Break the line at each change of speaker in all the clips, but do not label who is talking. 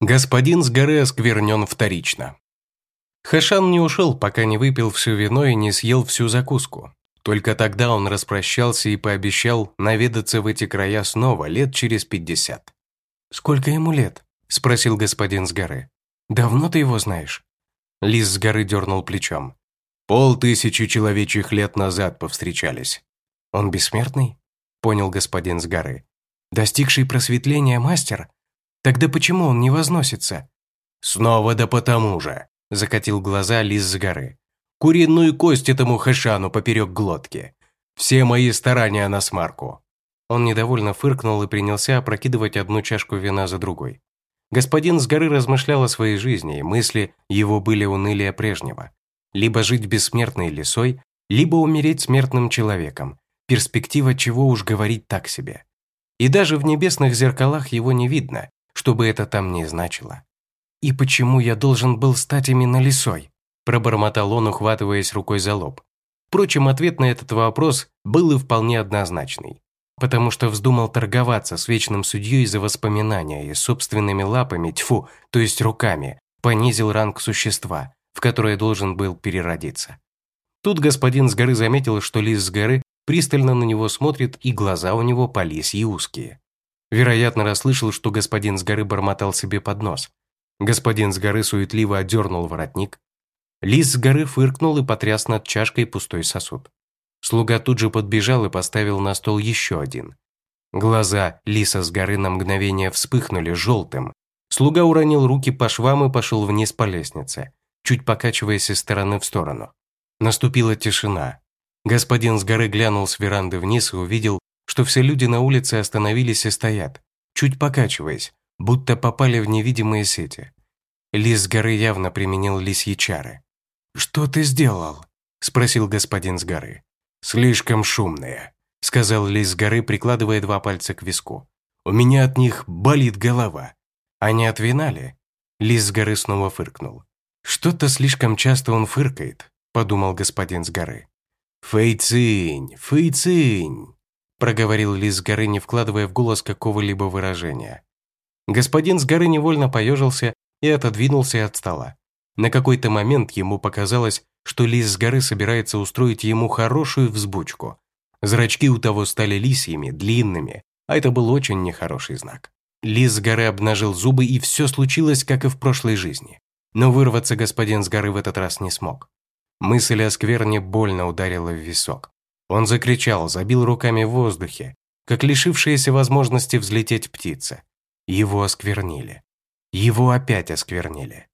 Господин с горы осквернен вторично. Хэшан не ушел, пока не выпил все вино и не съел всю закуску. Только тогда он распрощался и пообещал наведаться в эти края снова лет через пятьдесят. «Сколько ему лет?» – спросил господин с горы. «Давно ты его знаешь?» Лис с горы дернул плечом. «Полтысячи человечьих лет назад повстречались». «Он бессмертный?» – понял господин с горы. «Достигший просветления мастер? Тогда почему он не возносится?» «Снова да потому же», – закатил глаза лис с горы. «Куриную кость этому хэшану поперек глотки. Все мои старания на смарку». Он недовольно фыркнул и принялся опрокидывать одну чашку вина за другой. Господин с горы размышлял о своей жизни, и мысли его были унылее прежнего. Либо жить бессмертной лисой, либо умереть смертным человеком. Перспектива чего уж говорить так себе. И даже в небесных зеркалах его не видно, что бы это там ни значило. «И почему я должен был стать именно лисой?» пробормотал он, ухватываясь рукой за лоб. Впрочем, ответ на этот вопрос был и вполне однозначный. Потому что вздумал торговаться с вечным судьей за воспоминания и собственными лапами, тьфу, то есть руками, понизил ранг существа, в которое должен был переродиться. Тут господин с горы заметил, что лис с горы пристально на него смотрит, и глаза у него по лисьи узкие. Вероятно, расслышал, что господин с горы бормотал себе под нос. Господин с горы суетливо отдернул воротник. Лис с горы фыркнул и потряс над чашкой пустой сосуд. Слуга тут же подбежал и поставил на стол еще один. Глаза лиса с горы на мгновение вспыхнули желтым. Слуга уронил руки по швам и пошел вниз по лестнице, чуть покачиваясь из стороны в сторону. Наступила тишина. Господин с горы глянул с веранды вниз и увидел, что все люди на улице остановились и стоят, чуть покачиваясь, будто попали в невидимые сети. Лис с горы явно применил лисьи чары. «Что ты сделал?» – спросил господин с горы. «Слишком шумные», – сказал лис с горы, прикладывая два пальца к виску. «У меня от них болит голова». «Они от вина ли?» Лис с горы снова фыркнул. «Что-то слишком часто он фыркает», – подумал господин с горы. «Фэйцинь, фэйцинь», – проговорил лис с горы, не вкладывая в голос какого-либо выражения. Господин с горы невольно поежился и отодвинулся от стола. На какой-то момент ему показалось, что лис с горы собирается устроить ему хорошую взбучку. Зрачки у того стали лисьими, длинными, а это был очень нехороший знак. Лис с горы обнажил зубы, и все случилось, как и в прошлой жизни. Но вырваться господин с горы в этот раз не смог. Мысль о скверне больно ударила в висок. Он закричал, забил руками в воздухе, как лишившаяся возможности взлететь птица. Его осквернили. Его опять осквернили.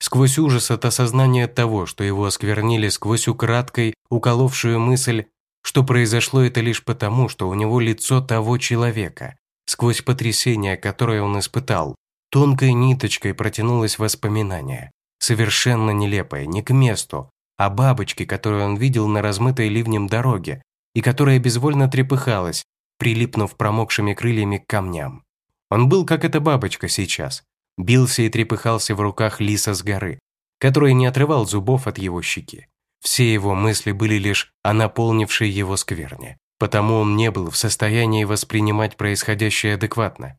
Сквозь ужас от осознания того, что его осквернили, сквозь украдкой уколовшую мысль, что произошло это лишь потому, что у него лицо того человека, сквозь потрясение, которое он испытал, тонкой ниточкой протянулось воспоминание, совершенно нелепое, не к месту, а бабочке, которую он видел на размытой ливнем дороге и которая безвольно трепыхалась, прилипнув промокшими крыльями к камням. Он был как эта бабочка сейчас, бился и трепыхался в руках лиса с горы, который не отрывал зубов от его щеки. Все его мысли были лишь о наполнившей его скверне, потому он не был в состоянии воспринимать происходящее адекватно.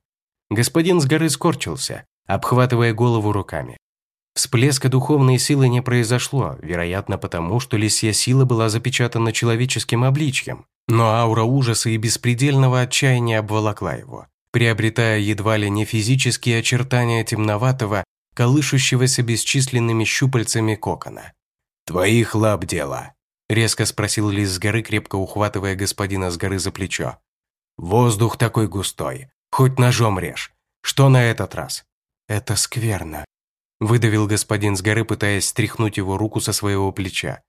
Господин с горы скорчился, обхватывая голову руками. Всплеска духовной силы не произошло, вероятно потому, что лисья сила была запечатана человеческим обличьем, но аура ужаса и беспредельного отчаяния обволокла его приобретая едва ли не физические очертания темноватого, колышущегося бесчисленными щупальцами кокона. «Твоих лап дело», – резко спросил Лис с горы, крепко ухватывая господина с горы за плечо. «Воздух такой густой, хоть ножом режь. Что на этот раз?» «Это скверно», – выдавил господин с горы, пытаясь стряхнуть его руку со своего плеча.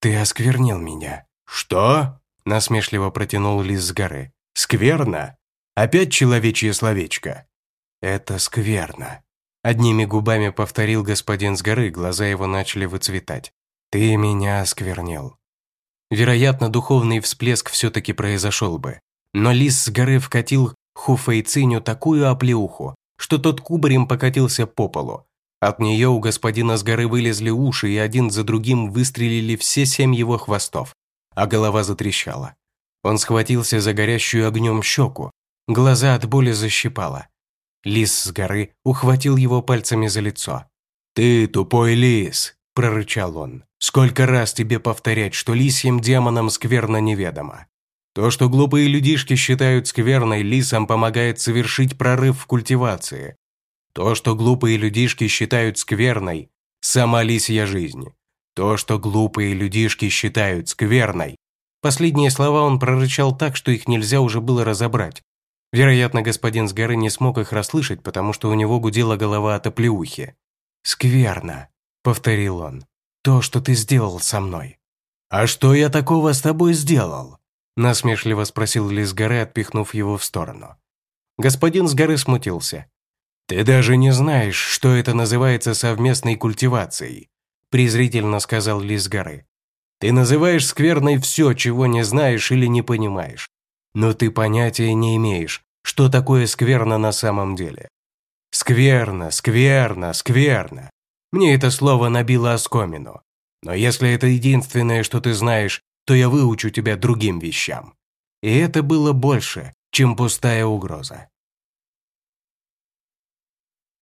«Ты осквернил меня». «Что?» – насмешливо протянул Лис с горы. «Скверно? Опять человечье словечко. Это скверно. Одними губами повторил господин с горы, глаза его начали выцветать. Ты меня осквернил. Вероятно, духовный всплеск все-таки произошел бы. Но лис с горы вкатил Хуфейциню такую оплеуху, что тот кубарем покатился по полу. От нее у господина с горы вылезли уши, и один за другим выстрелили все семь его хвостов, а голова затрещала. Он схватился за горящую огнем щеку, Глаза от боли защипало. Лис с горы ухватил его пальцами за лицо. «Ты тупой лис!» – прорычал он. «Сколько раз тебе повторять, что лисьим демонам скверно неведомо? То, что глупые людишки считают скверной, лисам помогает совершить прорыв в культивации. То, что глупые людишки считают скверной, сама лисья жизнь. То, что глупые людишки считают скверной. Последние слова он прорычал так, что их нельзя уже было разобрать. Вероятно, господин с горы не смог их расслышать, потому что у него гудела голова от оплеухи. «Скверно», — повторил он, — «то, что ты сделал со мной». «А что я такого с тобой сделал?» — насмешливо спросил Лис горы, отпихнув его в сторону. Господин с горы смутился. «Ты даже не знаешь, что это называется совместной культивацией», презрительно сказал Лис горы. «Ты называешь скверной все, чего не знаешь или не понимаешь. Но ты понятия не имеешь, что такое скверно на самом деле. Скверно, скверно, скверно. Мне это слово набило оскомину. Но если это единственное, что ты знаешь, то я выучу тебя другим вещам. И это было больше, чем пустая угроза.